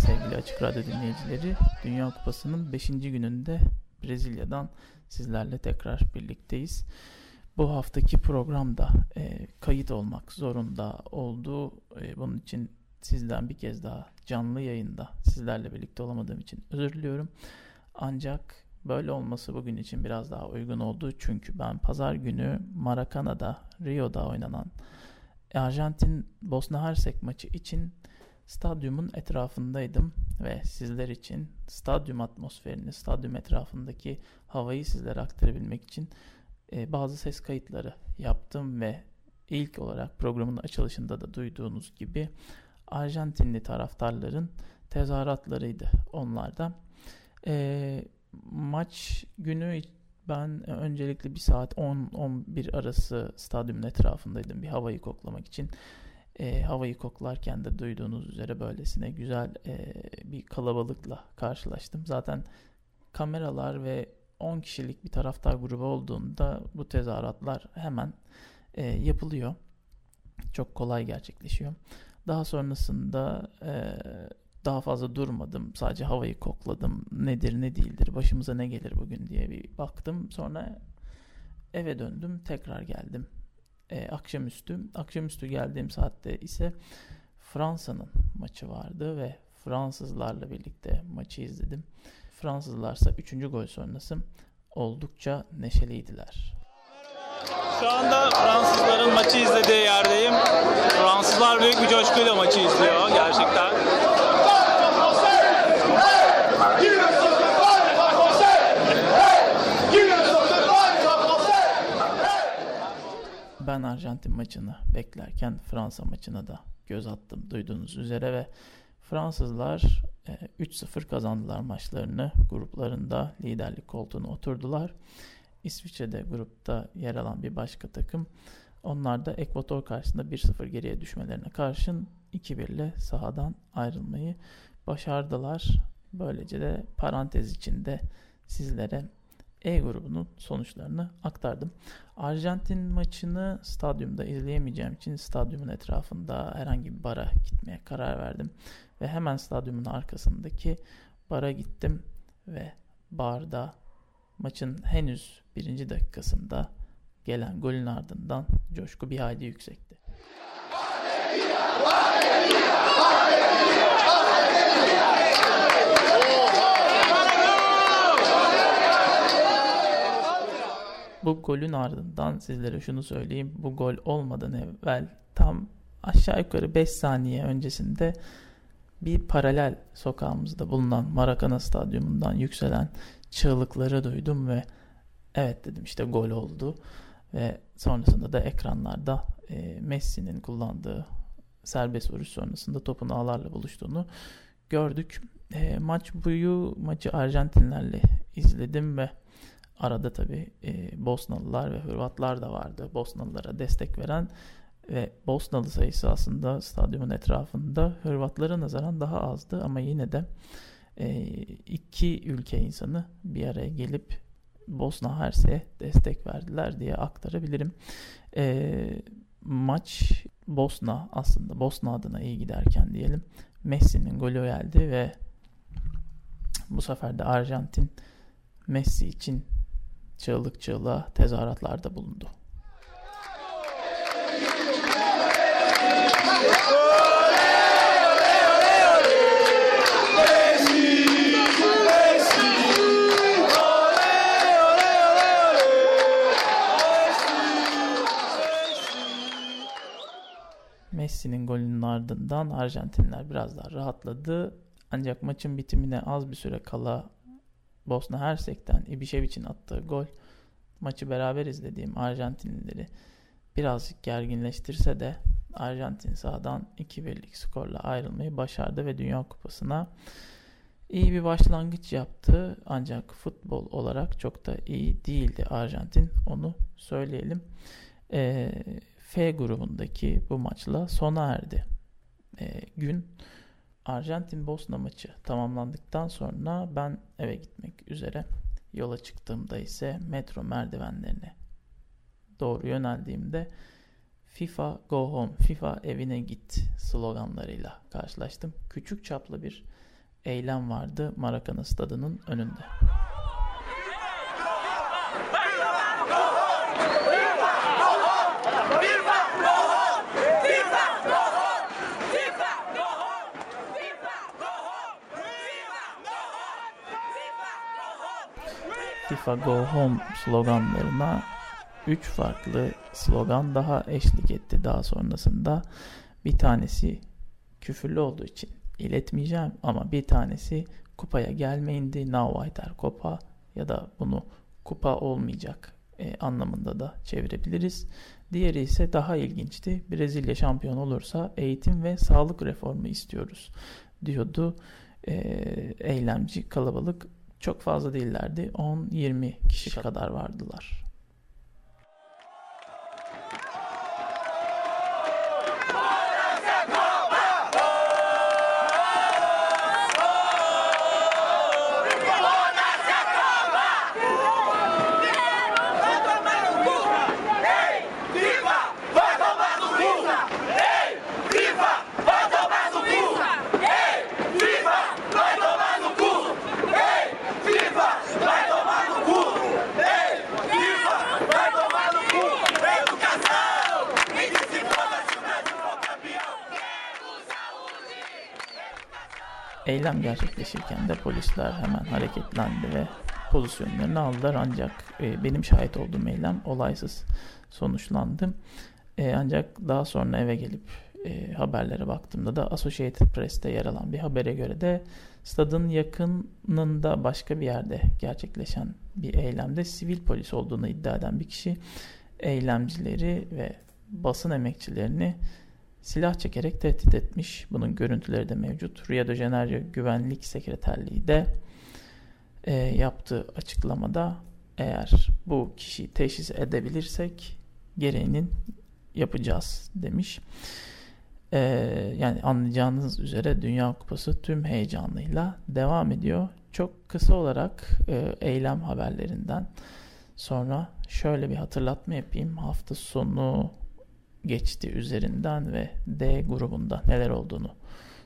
sevgili Açık Radyo dinleyicileri. Dünya Kupası'nın 5. gününde Brezilya'dan sizlerle tekrar birlikteyiz. Bu haftaki programda e, kayıt olmak zorunda olduğu e, bunun için sizden bir kez daha canlı yayında sizlerle birlikte olamadığım için özür diliyorum. Ancak böyle olması bugün için biraz daha uygun oldu. Çünkü ben pazar günü Maracana'da, Rio'da oynanan Arjantin Bosna Hersek maçı için stadyumun etrafındaydım ve sizler için stadyum atmosferini, stadyum etrafındaki havayı sizlere aktarabilmek için e, bazı ses kayıtları yaptım ve ilk olarak programın açılışında da duyduğunuz gibi Arjantinli taraftarların tezahüratlarıydı onlarda. E, maç günü ben öncelikle bir saat 10-11 arası stadyumun etrafındaydım bir havayı koklamak için. E, havayı koklarken de duyduğunuz üzere böylesine güzel e, bir kalabalıkla karşılaştım. Zaten kameralar ve 10 kişilik bir taraftar grubu olduğunda bu tezahüratlar hemen e, yapılıyor. Çok kolay gerçekleşiyor. Daha sonrasında e, daha fazla durmadım. Sadece havayı kokladım. Nedir ne değildir, başımıza ne gelir bugün diye bir baktım. Sonra eve döndüm, tekrar geldim. E, akşamüstü. Akşamüstü geldiğim saatte ise Fransa'nın maçı vardı ve Fransızlarla birlikte maçı izledim. Fransızlarsa 3. gol sonrası oldukça neşeliydiler. Şu anda Fransızların maçı izlediği yerdeyim. Fransızlar büyük bir coşkuyla maçı izliyor gerçekten. Ben Arjantin maçını beklerken Fransa maçına da göz attım duyduğunuz üzere ve Fransızlar 3-0 e, kazandılar maçlarını. Gruplarında liderlik koltuğuna oturdular. İsviçre'de grupta yer alan bir başka takım. Onlar da Ekvator karşısında 1-0 geriye düşmelerine karşın 2-1 ile sahadan ayrılmayı başardılar. Böylece de parantez içinde sizlere E grubunun sonuçlarını aktardım. Arjantin maçını stadyumda izleyemeyeceğim için stadyumun etrafında herhangi bir bara gitmeye karar verdim. Ve hemen stadyumun arkasındaki bara gittim ve barda maçın henüz birinci dakikasında gelen golün ardından coşku bir hayli yüksekti. Bu golün ardından sizlere şunu söyleyeyim. Bu gol olmadan evvel tam aşağı yukarı 5 saniye öncesinde bir paralel sokağımızda bulunan Maracana Stadyumundan yükselen çığlıkları duydum ve evet dedim işte gol oldu ve sonrasında da ekranlarda e, Messi'nin kullandığı serbest vuruş sonrasında topun ağlarla buluştuğunu gördük. E, maç boyu maçı Arjantinlerle izledim ve arada tabi e, Bosnalılar ve Hırvatlar da vardı. Bosnalılara destek veren ve Bosnalı sayısı aslında stadyumun etrafında Hırvatlara nazaran daha azdı ama yine de e, iki ülke insanı bir araya gelip Bosna Hersek'e destek verdiler diye aktarabilirim. E, maç Bosna aslında Bosna adına iyi giderken diyelim Messi'nin golü geldi ve bu sefer de Arjantin Messi için çığlık çığlığa tezahüratlarda bulundu. Messi'nin golünün ardından Arjantinler biraz daha rahatladı. Ancak maçın bitimine az bir süre kala Bosna Hersek'ten Ibishevic'in attığı gol maçı beraber izlediğim Arjantinlileri birazcık gerginleştirse de Arjantin sahadan 2-1'lik skorla ayrılmayı başardı ve Dünya Kupası'na iyi bir başlangıç yaptı. Ancak futbol olarak çok da iyi değildi Arjantin. Onu söyleyelim. E, F grubundaki bu maçla sona erdi. E, gün Arjantin-Bosna maçı tamamlandıktan sonra ben eve gitmek üzere yola çıktığımda ise metro merdivenlerine doğru yöneldiğimde FIFA Go Home, FIFA evine git sloganlarıyla karşılaştım. Küçük çaplı bir eylem vardı Maracanã stadının önünde. FIFA Go Home sloganlarına 3 farklı slogan daha eşlik etti daha sonrasında. Bir tanesi küfürlü olduğu için iletmeyeceğim ama bir tanesi kupaya gelmeyindi now Ayter Kopa ya da bunu kupa olmayacak e, anlamında da çevirebiliriz. Diğeri ise daha ilginçti. Brezilya şampiyon olursa eğitim ve sağlık reformu istiyoruz diyordu. E, eylemci kalabalık çok fazla değillerdi. 10-20 kişi kadar vardılar. Eylem gerçekleşirken de polisler hemen hareketlendi ve pozisyonlarını aldılar ancak e, benim şahit olduğum eylem olaysız sonuçlandı. E, ancak daha sonra eve gelip e, haberlere baktığımda da Associated Press'te yer alan bir habere göre de stadın yakınında başka bir yerde gerçekleşen bir eylemde sivil polis olduğunu iddia eden bir kişi eylemcileri ve basın emekçilerini silah çekerek tehdit etmiş. Bunun görüntüleri de mevcut. Rio de Janeiro Güvenlik Sekreterliği de e, yaptığı açıklamada eğer bu kişiyi teşhis edebilirsek gereğinin yapacağız demiş. E, yani anlayacağınız üzere Dünya Kupası tüm heyecanıyla devam ediyor. Çok kısa olarak e, eylem haberlerinden sonra şöyle bir hatırlatma yapayım. Hafta sonu geçti üzerinden ve D grubunda neler olduğunu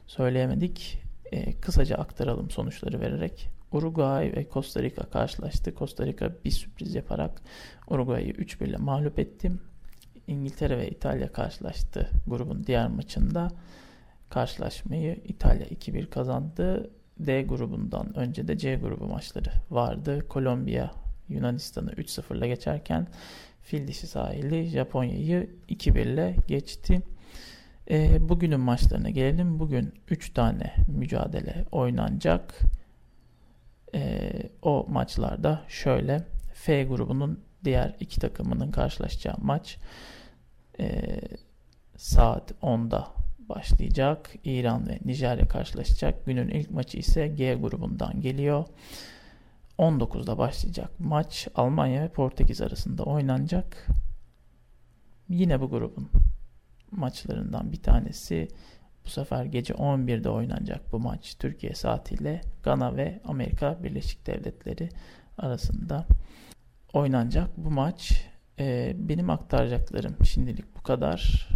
söyleyemedik. E, kısaca aktaralım sonuçları vererek. Uruguay ve Costa Rica karşılaştı. Costa Rica bir sürpriz yaparak Uruguay'ı 3-1 ile mağlup etti. İngiltere ve İtalya karşılaştı grubun diğer maçında. Karşılaşmayı İtalya 2-1 kazandı. D grubundan önce de C grubu maçları vardı. Kolombiya Yunanistan'ı 3-0 ile geçerken Fil sahili Japonya'yı 2-1 ile geçti. E, bugünün maçlarına gelelim. Bugün 3 tane mücadele oynanacak. E, o maçlarda şöyle F grubunun diğer iki takımının karşılaşacağı maç e, saat 10'da başlayacak. İran ve Nijerya karşılaşacak. Günün ilk maçı ise G grubundan geliyor. 19'da başlayacak maç Almanya ve Portekiz arasında oynanacak. Yine bu grubun maçlarından bir tanesi bu sefer gece 11'de oynanacak bu maç Türkiye saatiyle Gana ve Amerika Birleşik Devletleri arasında oynanacak bu maç. Ee, benim aktaracaklarım şimdilik bu kadar.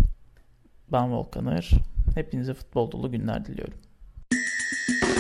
Ben Volkanır. Hepinize futbol dolu günler diliyorum.